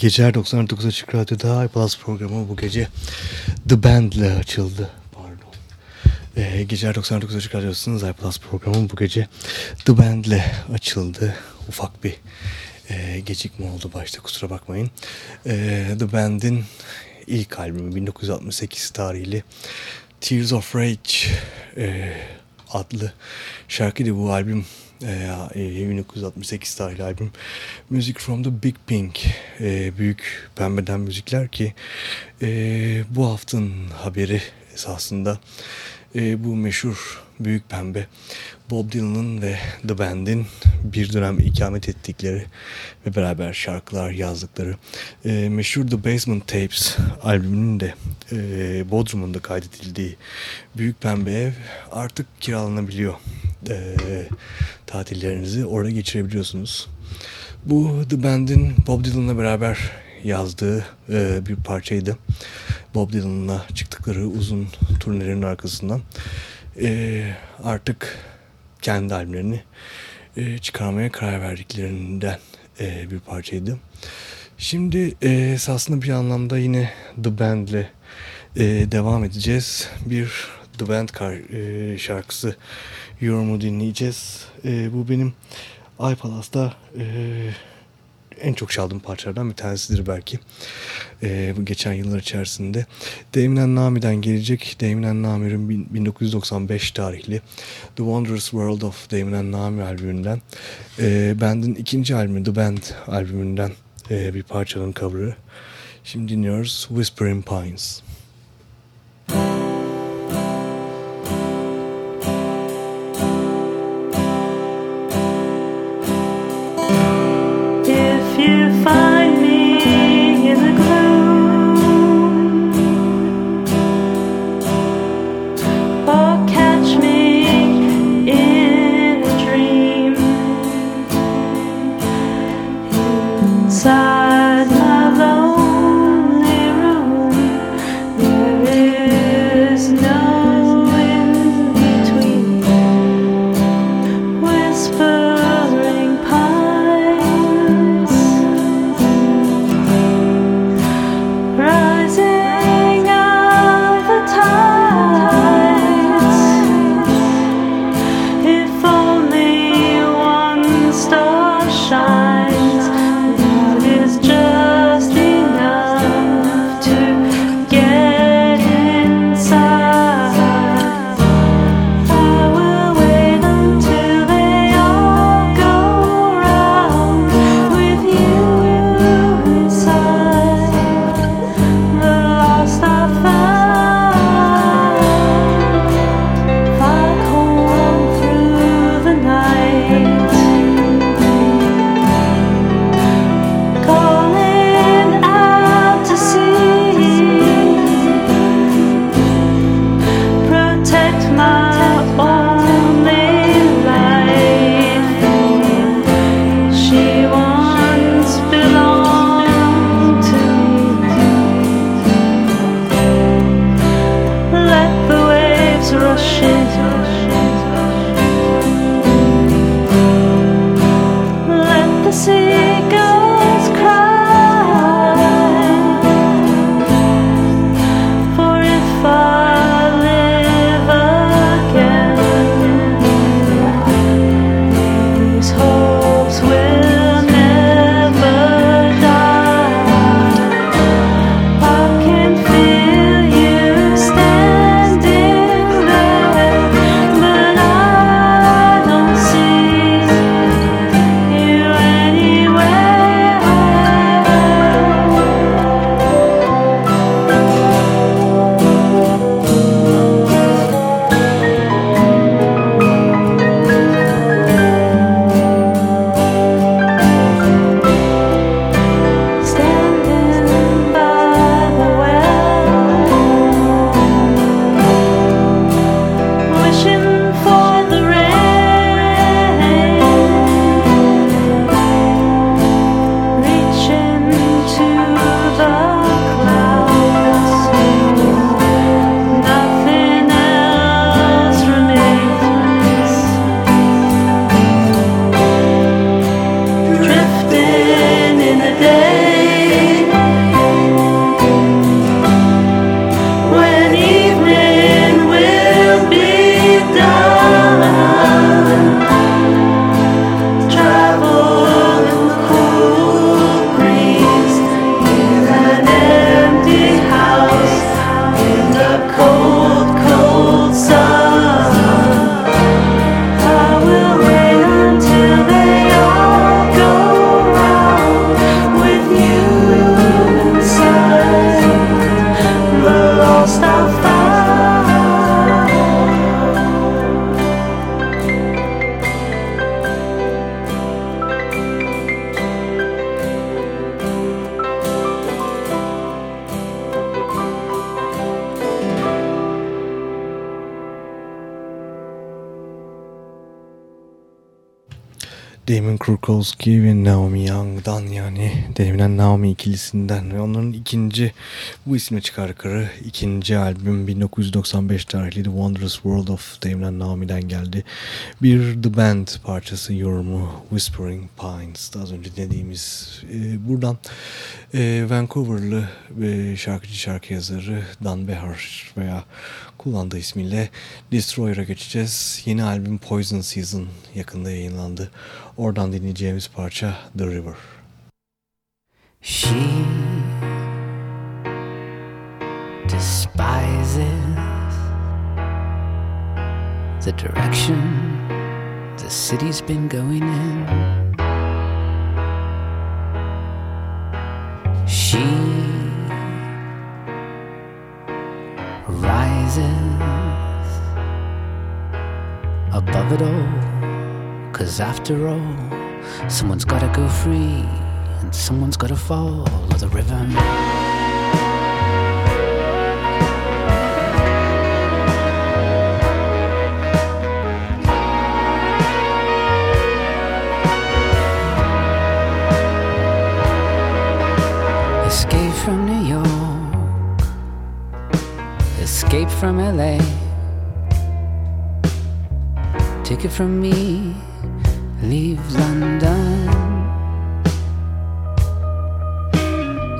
geceler 99 Açık Radyo'da iPlus programı bu gece The Band ile açıldı. Pardon. Ee, geceler 99 Açık Radyo'sunun iPlus programı bu gece The Band ile açıldı. Ufak bir e, gecikme oldu başta kusura bakmayın. E, The Band'in ilk albümü 1968 tarihli Tears of Rage e, adlı şarkıydı bu albüm e, 1968 tarihli albüm. Music from the Big Pink. E, Büyük Pembeden Müzikler ki e, bu haftanın haberi esasında e, bu meşhur Büyük Pembe Bob Dylan'ın ve The Band'in bir dönem ikamet ettikleri ve beraber şarkılar yazdıkları e, meşhur The Basement Tapes albümünün de e, Bodrum'un kaydedildiği Büyük Pembe ev artık kiralanabiliyor. E, tatillerinizi orada geçirebiliyorsunuz. Bu The Band'in Bob Dylan'la beraber yazdığı e, bir parçaydı. Bob Dylan'la çıktıkları uzun turnelerin arkasından e, artık kendi albümlerini e, çıkarmaya karar verdiklerinden e, bir parçaydı. Şimdi e, esasında bir anlamda yine The Band'le e, devam edeceğiz. Bir The Band kar, e, şarkısı Yorum'u dinleyeceğiz. E, bu benim iPalas'ta e, en çok çaldığım parçalardan bir tanesidir belki. E, bu geçen yıllar içerisinde. Damien Nami'den gelecek. Damien Nami'nin 1995 tarihli The Wondrous World of Damien Nami albümünden. E, band'in ikinci albümü The Band albümünden e, bir parçanın cover'ı. Şimdi dinliyoruz Whispering Pines. Damon Krukowski ve Naomi Young'dan yani denilen Naomi ikilisinden ve onların ikinci bu isimle çıkardıkları ikinci albüm 1995 tarihli The Wondrous World of denilen Naomi'den geldi. Bir The Band parçası yorumu Whispering Pines az önce dediğimiz e, buradan e, Vancouver'lı e, şarkıcı şarkı yazarı Dan Behar veya kullandığı ismiyle Destroyer'a geçeceğiz. Yeni albüm Poison Season yakında yayınlandı. Oradan dinleyeceğimiz parça The River. She despises the direction the city's been going in. She rises above it all. Cause after all, someone's gotta go free and someone's gotta fall of the river. Escape from New York, escape from LA. Take it from me, leave London.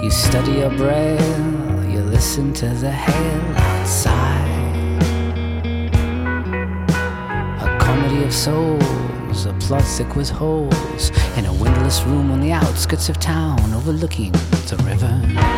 You study your braille, you listen to the hail outside. A comedy of souls, a plot thick with holes, in a windowless room on the outskirts of town overlooking the river.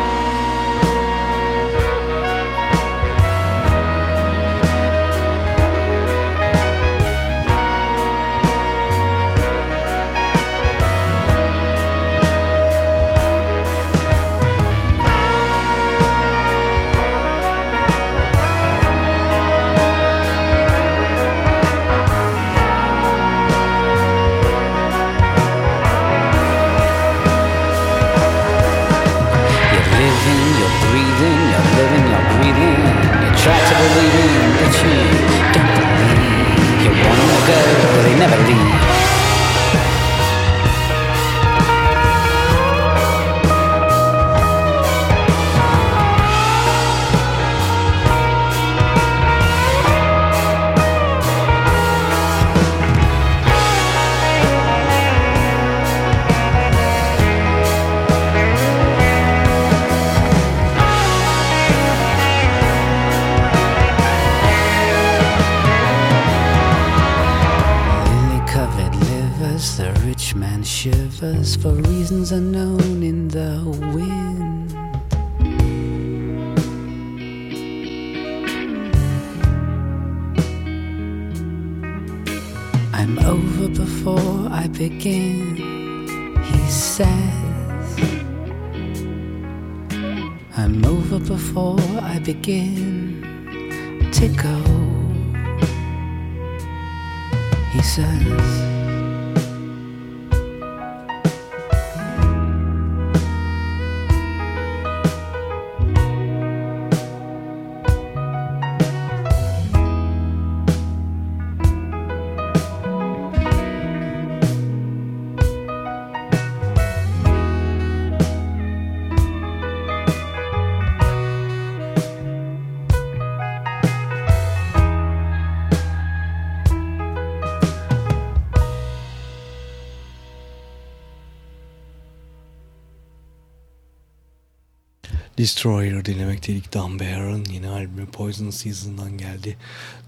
Destroyer dinlemekteydik. Dan Bear'ın yeni albümü Poison Season'dan geldi.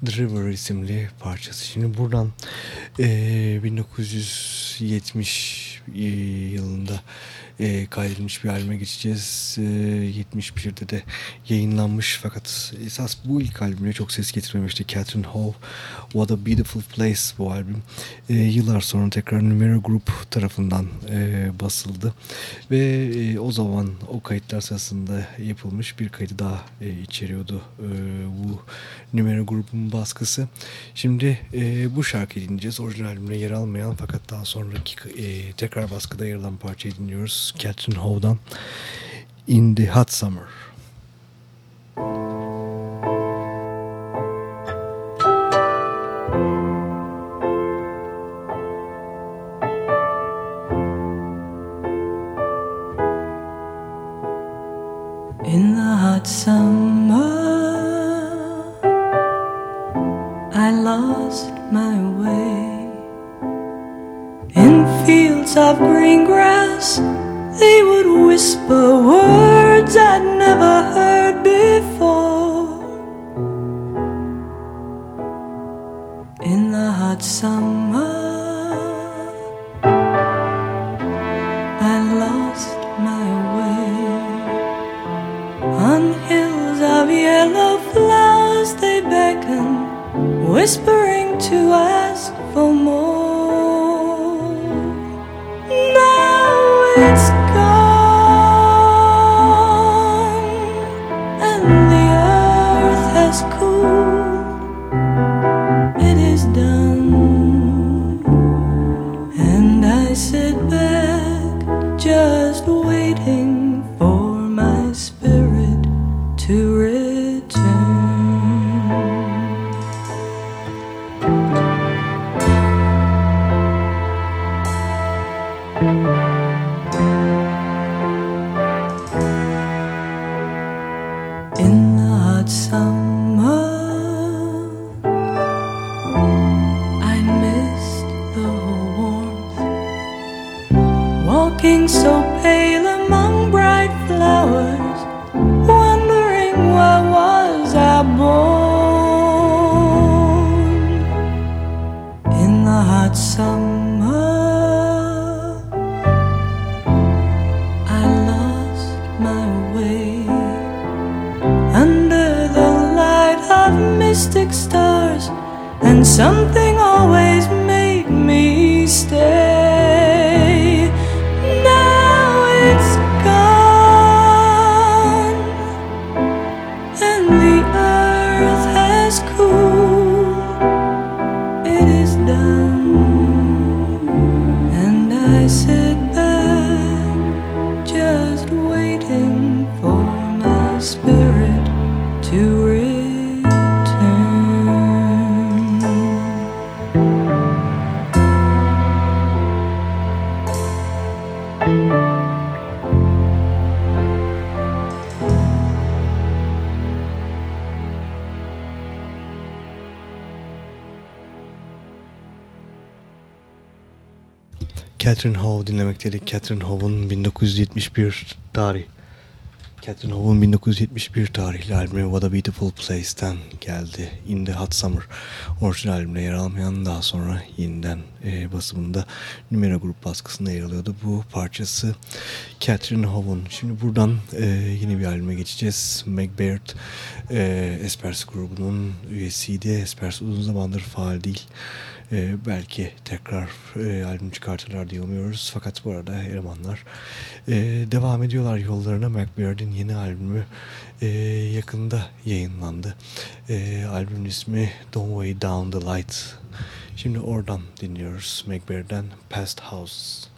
The River isimli parçası. Şimdi buradan eee, 1970 eee, yılında eee, kaydedilmiş bir albüme geçeceğiz. Eee, 71'de de yayınlanmış fakat esas bu ilk albümüne çok ses getirmemişti. Catherine Howe, What a Beautiful Place bu albüm. Eee, yıllar sonra tekrar Numero Group tarafından eee, basıldı. Ve eee, o zaman o kayıtlar sırasında yapılmış bir kaydı daha eee, içeriyordu eee, bu Numero grubunun baskısı. Şimdi e, bu şarkıyı dinleyeceğiz. Orijinal albümde yer almayan fakat daha sonraki e, tekrar baskıda yer alan parçayı dinliyoruz. Catherine Howe'dan In the Hot Summer. some lost my way. In fields of green grass, they would whisper words I'd never heard before. In the hot summer, whispering to ask for more. Catherine Howe dinlemekteydik. Catherine Howe'un 1971 tarih. Catherine Howe'un 1971 tarihli albümü What a Beautiful Place'ten geldi. In the Hot Summer orijinal albümde yer almayan daha sonra yeniden e, basımında Numera Grup baskısında yer alıyordu. Bu parçası Catherine Howe'un. Şimdi buradan e, yeni bir albüme geçeceğiz. Baird e, Espers grubunun üyesiydi. Espers uzun zamandır faal değil. Ee, belki tekrar e, albüm çıkartırlar diye umuyoruz. Fakat bu arada elemanlar e, devam ediyorlar yollarına. McBaird'in yeni albümü e, yakında yayınlandı. E, albümün ismi Don't Way Down the Light. Şimdi oradan dinliyoruz McBaird'den Past House.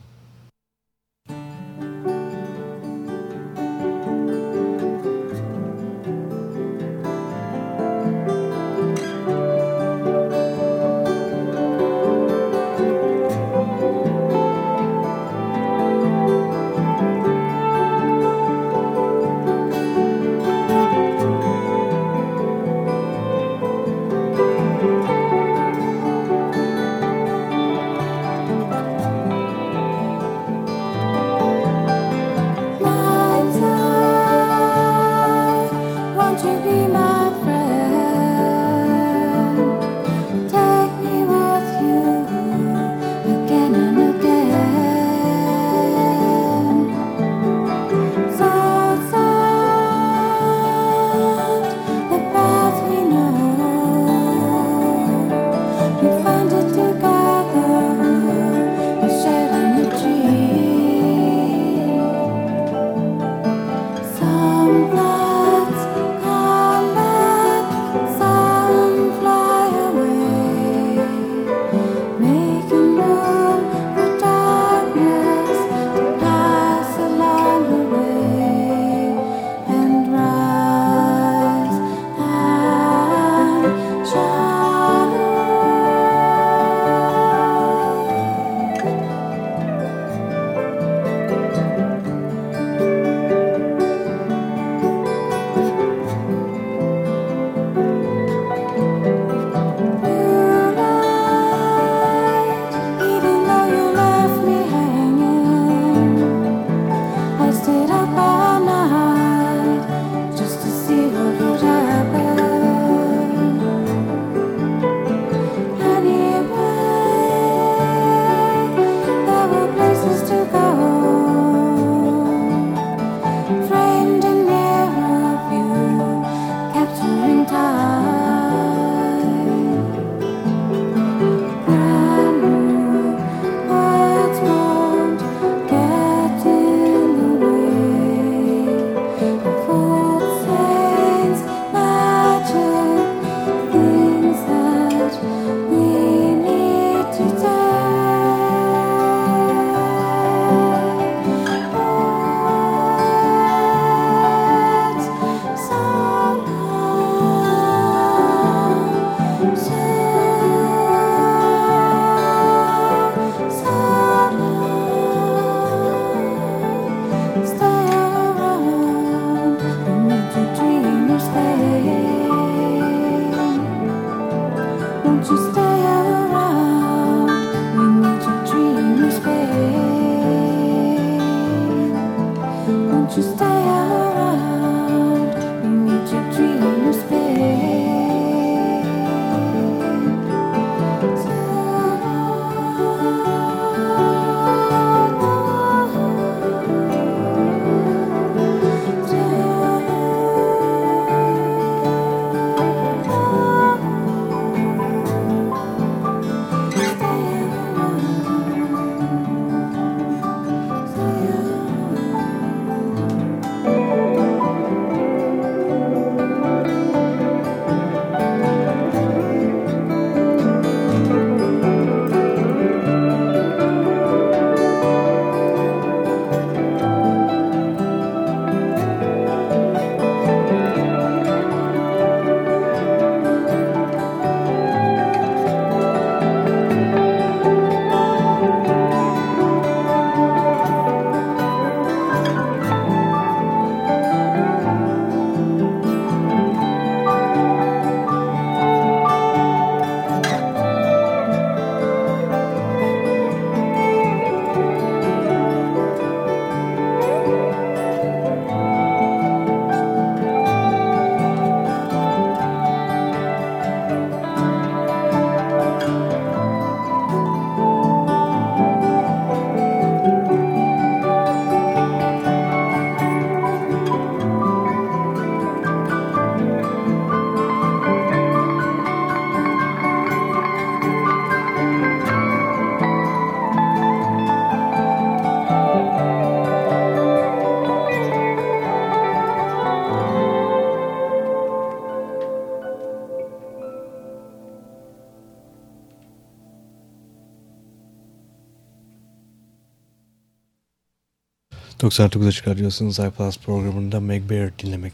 99'a çıkarıyorsunuz iPlus programında Meg Baird dinlemek.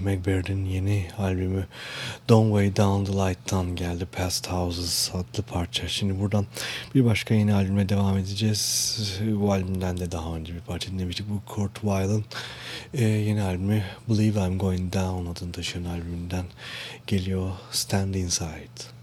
Meg Baird'in yeni albümü Don't Way Down the Light'tan geldi. Past Houses adlı parça. Şimdi buradan bir başka yeni albüme devam edeceğiz. Bu albümden de daha önce bir parça dinlemiştik. Bu Kurt Weill'ın e, yeni albümü Believe I'm Going Down adını taşıyan albümünden geliyor Stand Inside.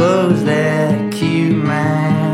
I'm gonna pick on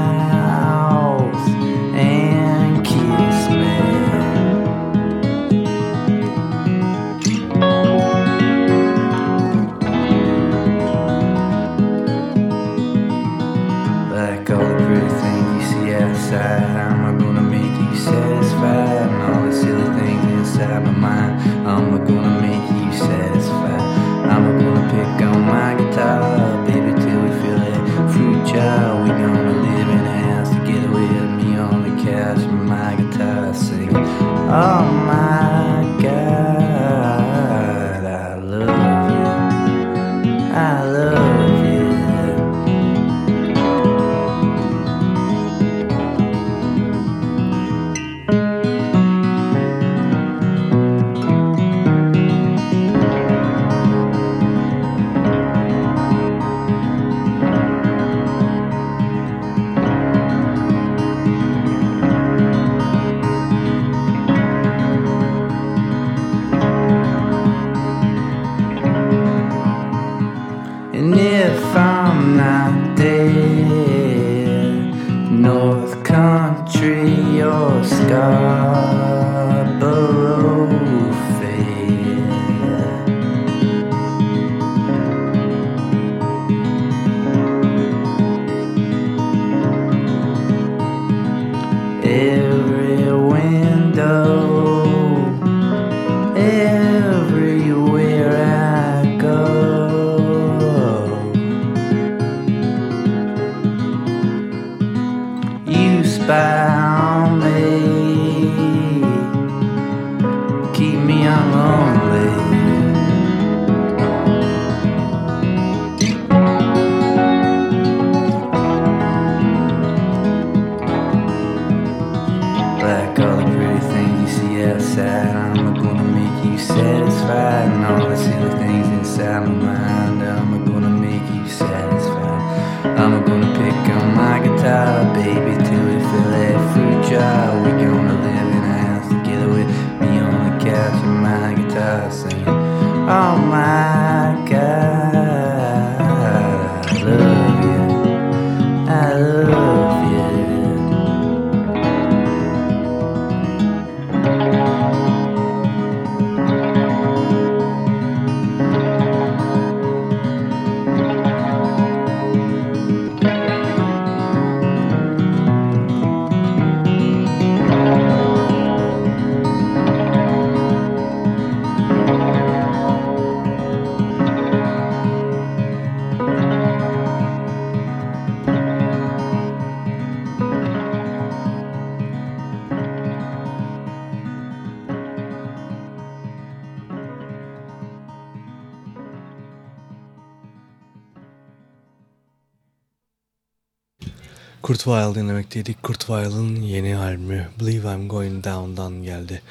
Kurt Weill dinlemekteydik. Kurt Weill'ın yeni albümü Believe I'm Going Down'dan geldi.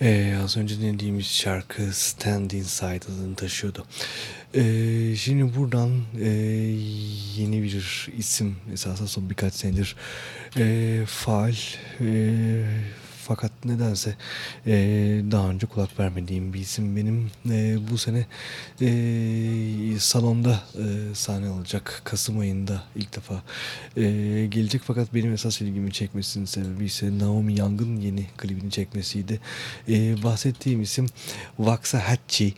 Ee, az önce dinlediğimiz şarkı Stand Inside adını taşıyordu. Ee, şimdi buradan e, yeni bir isim esasında son birkaç senedir e, faal e, fakat nedense e, daha önce kulak vermediğim bir isim benim. E, bu sene e, salonda e, sahne alacak. Kasım ayında ilk defa e, gelecek. Fakat benim esas ilgimi çekmesinin sebebi ise Naomi Young'ın yeni klibini çekmesiydi. E, bahsettiğim isim Waxahachie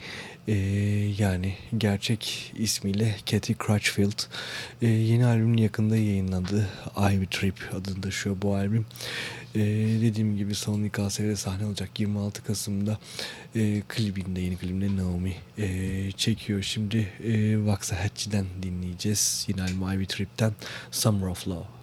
e, yani gerçek ismiyle Cathy Crutchfield. E, yeni albümün yakında yayınlandı Ivy Trip adını taşıyor bu albüm e, dediğim gibi Salon İKSV'de sahne olacak 26 Kasım'da e, klibinde yeni klibinde Naomi e, çekiyor. Şimdi e, Waxahachie'den dinleyeceğiz. Yine Ivy Trip'ten Summer of Love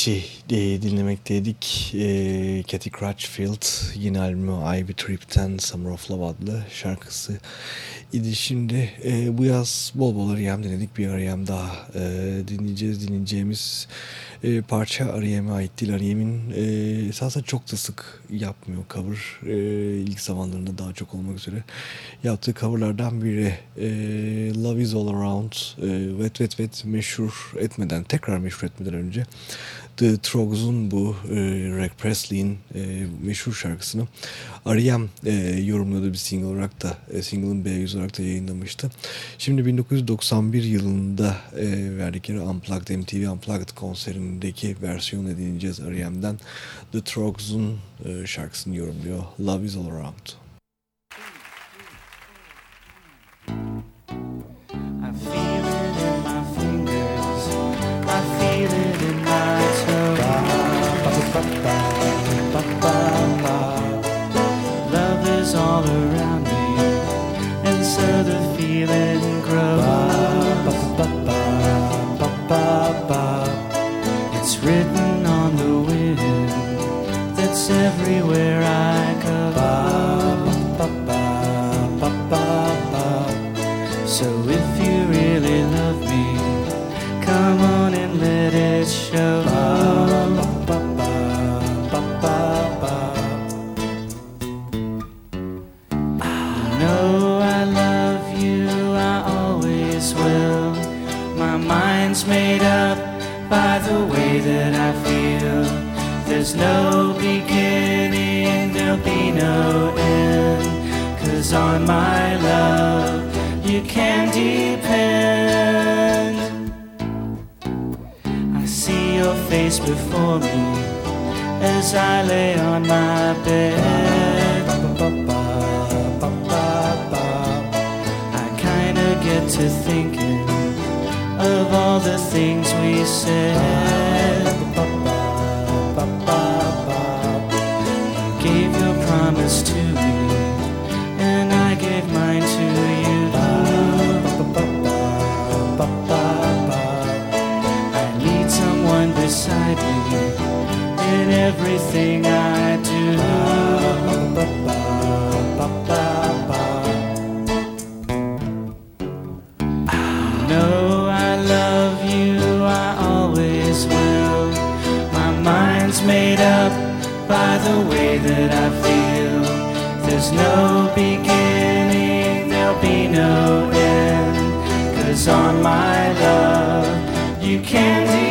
Waxahachie diye dinlemekteydik. E, Cathy Crutchfield yine albümü Ivy Trip'ten Summer of Love adlı şarkısı idi. Şimdi e, bu yaz bol bol R.E.M dinledik. Bir R.E.M daha e, dinleyeceğiz. Dinleyeceğimiz e, parça R.E.M'e ait değil. R.E.M'in e, esasında çok da sık yapmıyor cover. E, ilk zamanlarında daha çok olmak üzere yaptığı coverlardan biri. E, Love is All Around. E, Wet Wet Wet meşhur etmeden, tekrar meşhur etmeden önce The Trogs'un bu e, Rick Presley'in e, meşhur şarkısını R.E.M e, yorumladığı bir single olarak da e, single'ın B100 olarak da yayınlamıştı. Şimdi 1991 yılında e, verdikleri Unplugged MTV Unplugged konserindeki versiyonu dinleyeceğiz R.E.M'den. The Trogs'un e, şarkısını yorumluyor. Love is All Around. I feel Love is all around me, and so the feeling grows. It's written on the wind that's everywhere I go. As I lay on my bed. I kinda get to thinking of all the things we said. No beginning, there'll be no end. Cause on my love, you can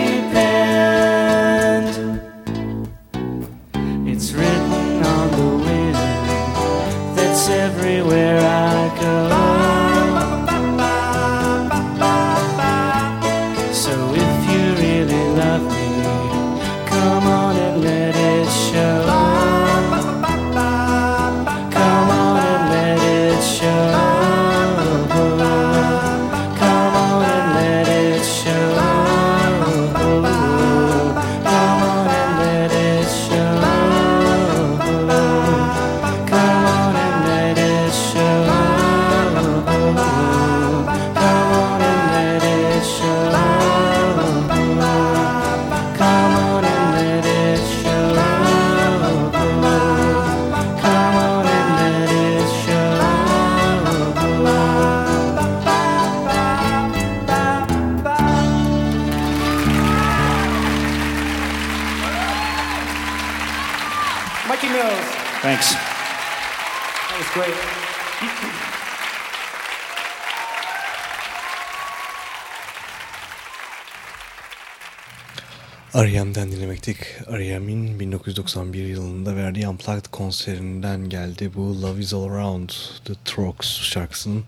Dinlemektik. R.E.M'in 1991 yılında verdiği Unplugged konserinden geldi. Bu Love Is All Around The Trogs şarkısının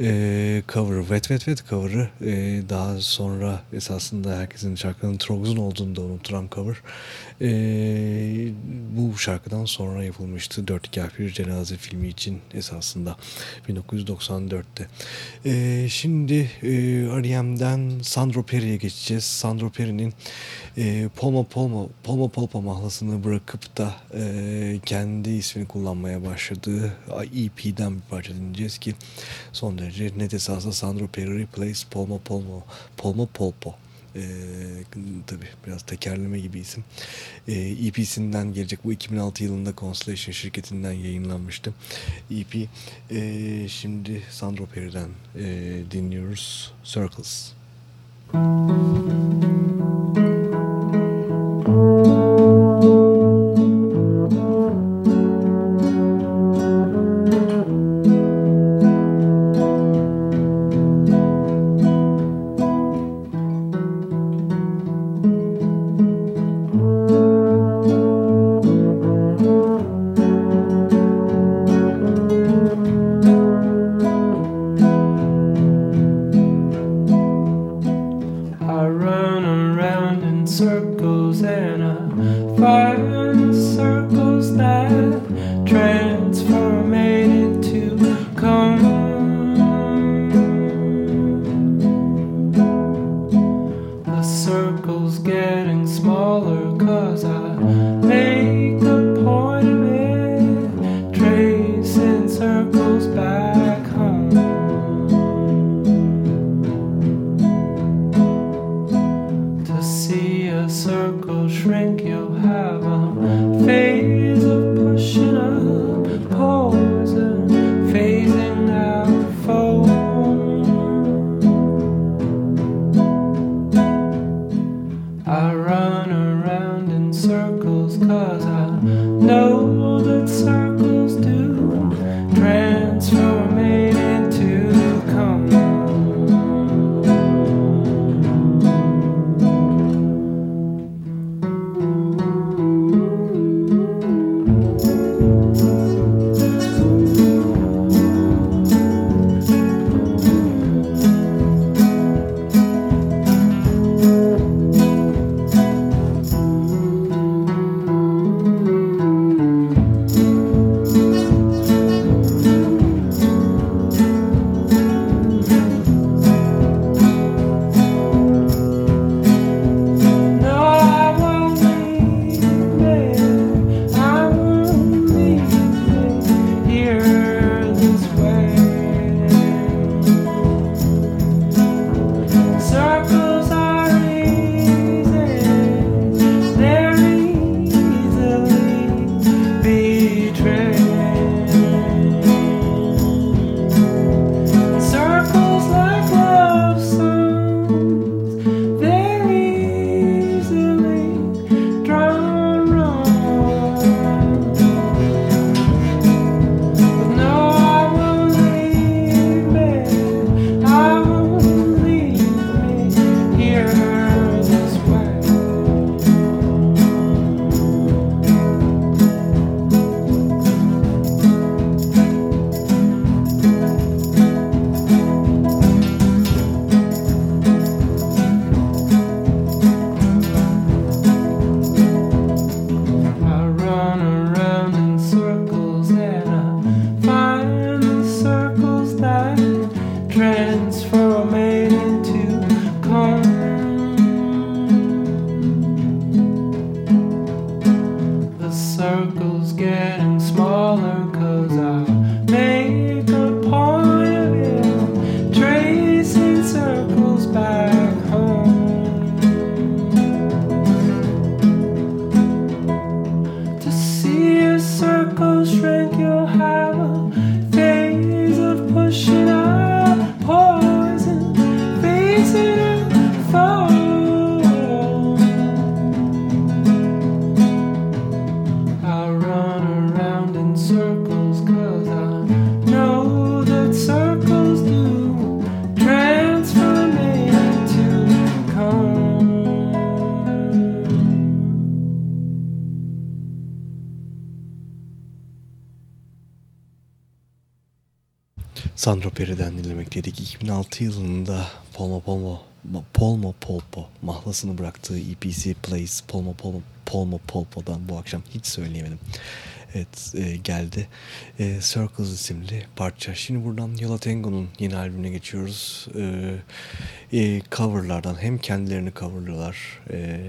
e, cover'ı. Wet Wet Wet cover'ı. E, daha sonra esasında herkesin şarkının Trogs'un olduğunu da unutulan cover. E, bu şarkıdan sonra yapılmıştı. 4 bir cenaze filmi için esasında 1994'te. E, şimdi e, R.E.M'den Sandro Perry'e geçeceğiz. Sandro Perry'nin e, Polma Polma Polma Polpa mahlasını bırakıp da e, kendi ismini kullanmaya başladığı EP'den bir parça dinleyeceğiz ki son derece net esasında Sandro Perry plays Polma Polma Polma Polpo E, tabii biraz tekerleme gibi isim. E, EP'sinden gelecek bu 2006 yılında Constellation şirketinden yayınlanmıştı. EP e, şimdi Sandro Perry'den e, dinliyoruz. Circles. I Sandro Perry'den dinlemekteydik. 2006 yılında Polmo Polmo Polmo Polpo mahlasını bıraktığı EPC Plays Polmo Polmo Polmo Polpo'dan bu akşam hiç söyleyemedim. Evet e, geldi. E, Circles isimli parça. Şimdi buradan Yola Tango'nun yeni albümüne geçiyoruz. E, e, coverlardan hem kendilerini coverlıyorlar. E,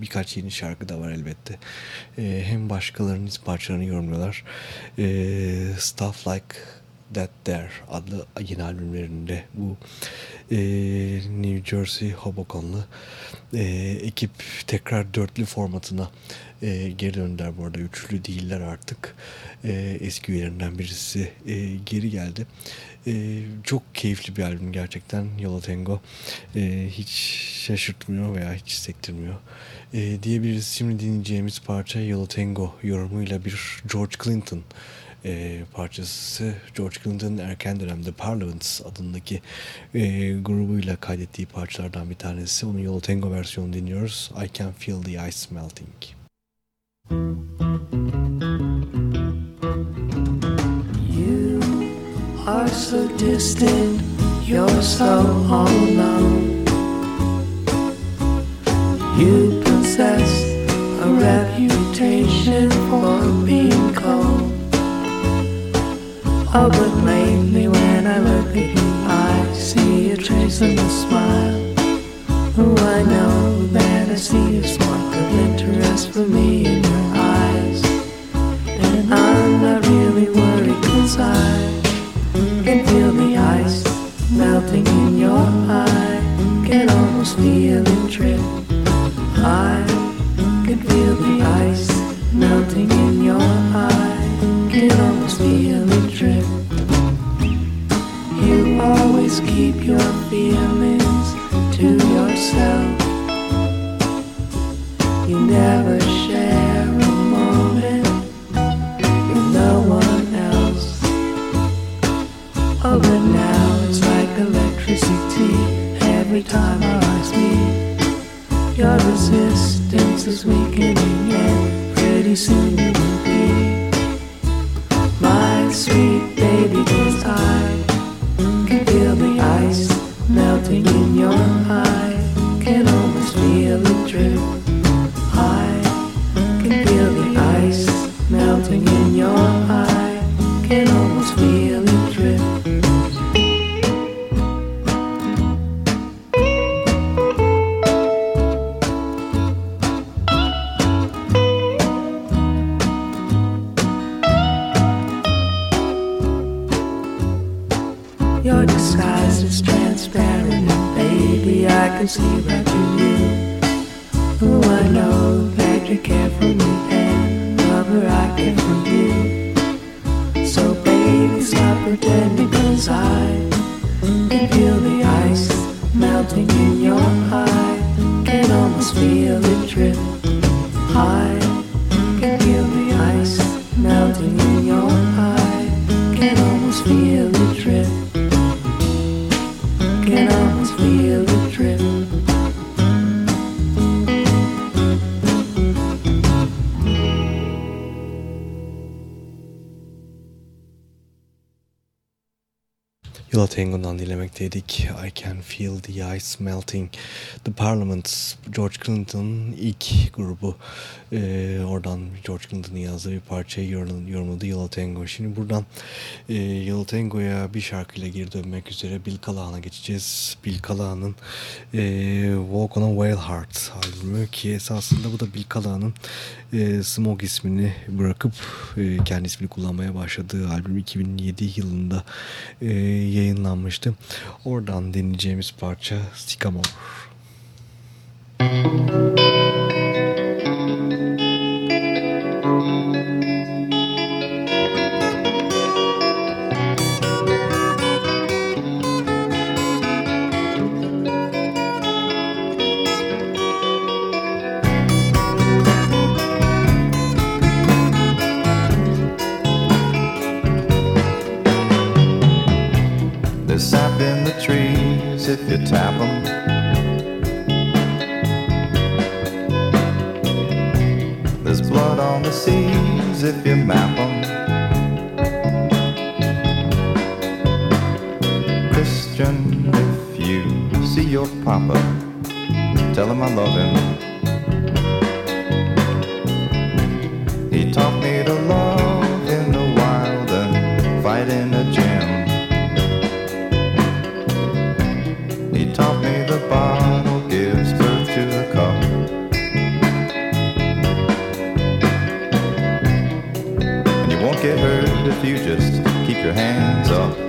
birkaç yeni şarkı da var elbette. E, hem başkalarının parçalarını yorumluyorlar. E, Stuff Like That There adlı yeni albümlerinde bu e, New Jersey Hoboken'lı e, ekip tekrar dörtlü formatına e, geri döndüler bu arada. Üçlü değiller artık. E, eski üyelerinden birisi e, geri geldi. E, çok keyifli bir albüm gerçekten Yellow Tango. E, hiç şaşırtmıyor veya hiç sektirmiyor. E, diyebiliriz. Şimdi dinleyeceğimiz parça Yellow Tango yorumuyla bir George Clinton e, parçası George Clinton'ın erken dönemde Parliaments adındaki e, grubuyla kaydettiği parçalardan bir tanesi. Onun Yellow Tango versiyonu dinliyoruz. I Can Feel the Ice Melting. You are so distant, you're so alone. You possess a reputation for being cold. Oh, but lately when I look at you, I see a trace of a smile. Oh, I know that I see a spark of interest for me Yellow Tango'dan dinlemekteydik. I Can Feel the Ice Melting. The Parliament, George Clinton'ın ilk grubu. Ee, oradan George Clinton'ın yazdığı bir parçayı yorum- yorumladı Yellow Tango. Şimdi buradan e, Yellow Tango'ya bir şarkıyla geri dönmek üzere Bill Callahan'a geçeceğiz. Bill Callahan'ın e, Walk on a Whale Heart albümü ki esasında bu da Bill Callahan'ın e, Smog ismini bırakıp e, kendi ismini kullanmaya başladığı albüm 2007 yılında e, yayınlanmıştı. Oradan dinleyeceğimiz parça Sycamore. There's if you map 'em. Christian, if you see your papa, tell him I love him. Your hands up.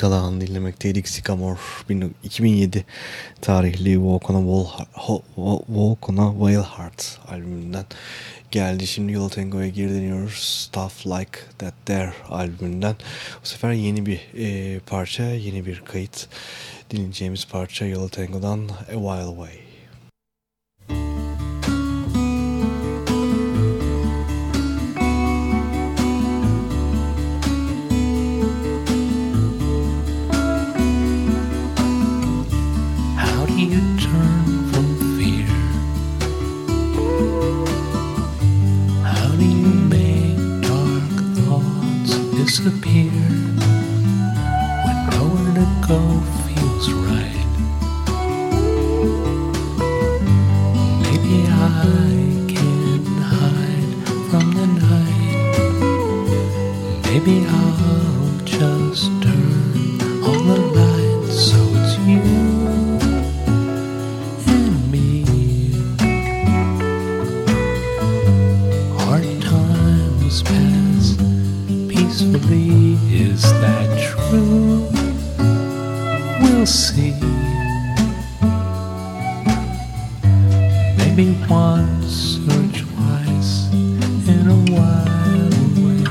Bill Callahan dinlemekteydik. Sycamore 2007 tarihli Walk on a Wall, Walk on a Whale Heart albümünden geldi. Şimdi Yola Tango'ya geri. Stuff Like That There albümünden. Bu sefer yeni bir e, parça, yeni bir kayıt. Dinleyeceğimiz parça Yola Tango'dan A While Away. Disappear when nowhere to go feels right? Maybe I can hide from the night. Maybe I'll We'll see. Maybe once or twice in a while away.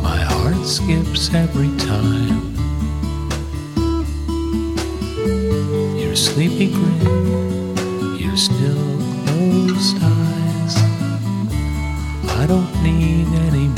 My heart skips every time. Your sleepy grin your still closed eyes. I don't need any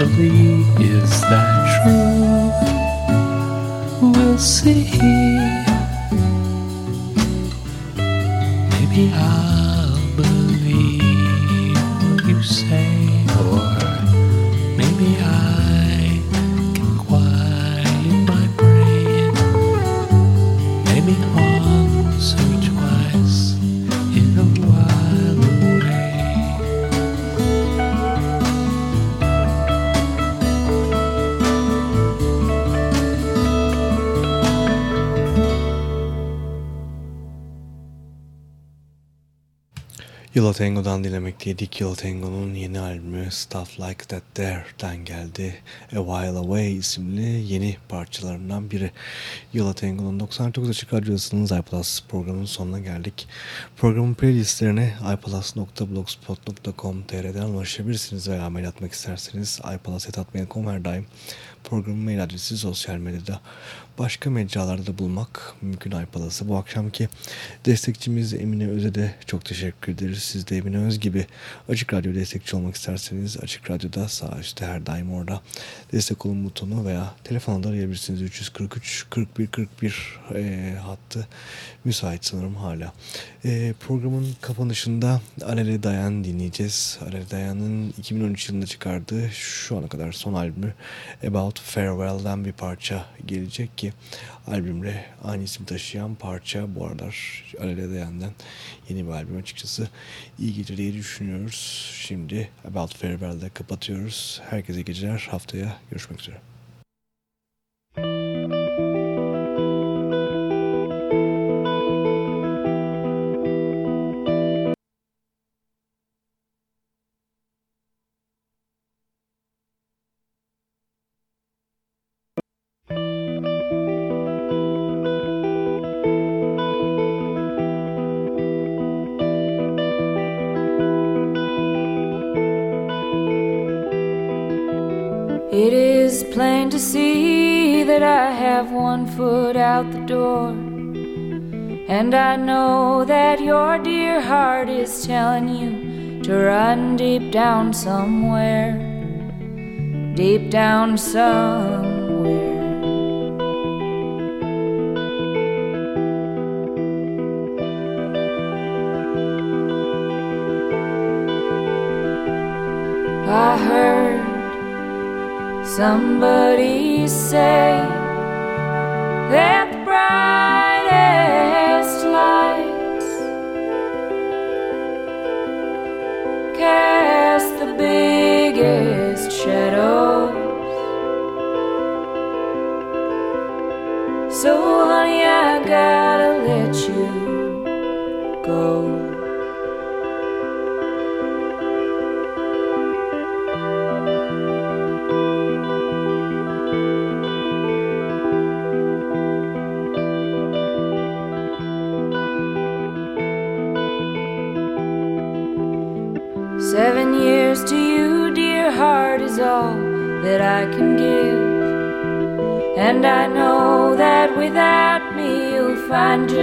peacefully. Is that true? We'll see. Maybe I'll Yellow Tango'dan dinlemekteydik. Yellow Tango'nun yeni albümü Stuff Like That There'den geldi. A While Away isimli yeni parçalarından biri. Yellow Tango'nun 99 Açık Radyosu'nun iPlus programının sonuna geldik. Programın playlistlerine iPlus.blogspot.com.tr'den ulaşabilirsiniz veya mail atmak isterseniz iPlus.com her daim programın mail adresi sosyal medyada başka mecralarda da bulmak mümkün iPalas'ı. Bu akşamki destekçimiz Emine Öz'e de çok teşekkür ederiz. Siz de Emine Öz gibi Açık Radyo destekçi olmak isterseniz Açık Radyo'da sağ üstte her daim orada destek olun butonu veya telefonda arayabilirsiniz. 343 41 41 e, hattı müsait sanırım hala. E, programın kapanışında Alele Dayan dinleyeceğiz. Alele Dayan'ın 2013 yılında çıkardığı şu ana kadar son albümü About Farewell'den bir parça gelecek ki albümle aynı isim taşıyan parça bu aralar Alele Dayan'dan yeni bir albüm açıkçası iyi gelir diye düşünüyoruz. Şimdi About Farewell'de kapatıyoruz. Herkese geceler. Haftaya görüşmek üzere. See that I have one foot out the door. And I know that your dear heart is telling you to run deep down somewhere. Deep down somewhere. Somebody say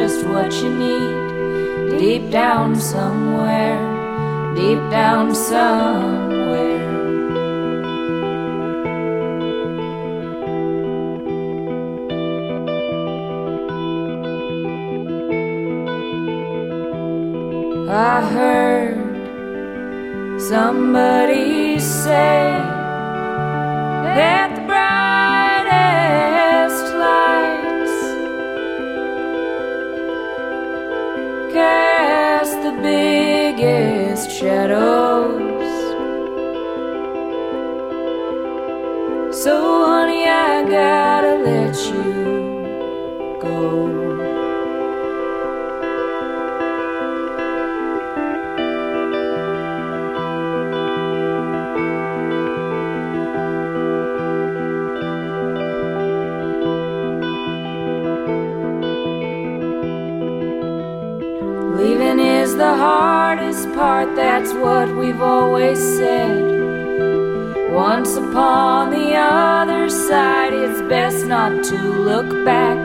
just what you need deep down somewhere, deep down somewhere. I heard somebody say that biggest shadows. So, honey, I gotta that's what we've always said. Once upon the other side, it's best not to look back.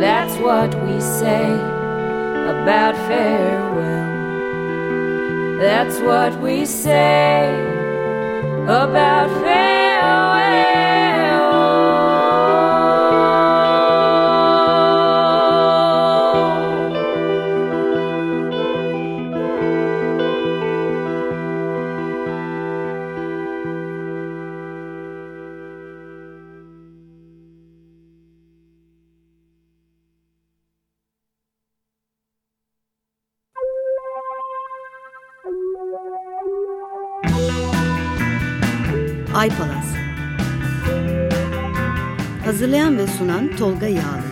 That's what we say about farewell. That's what we say about farewell. Tolga Yağlı.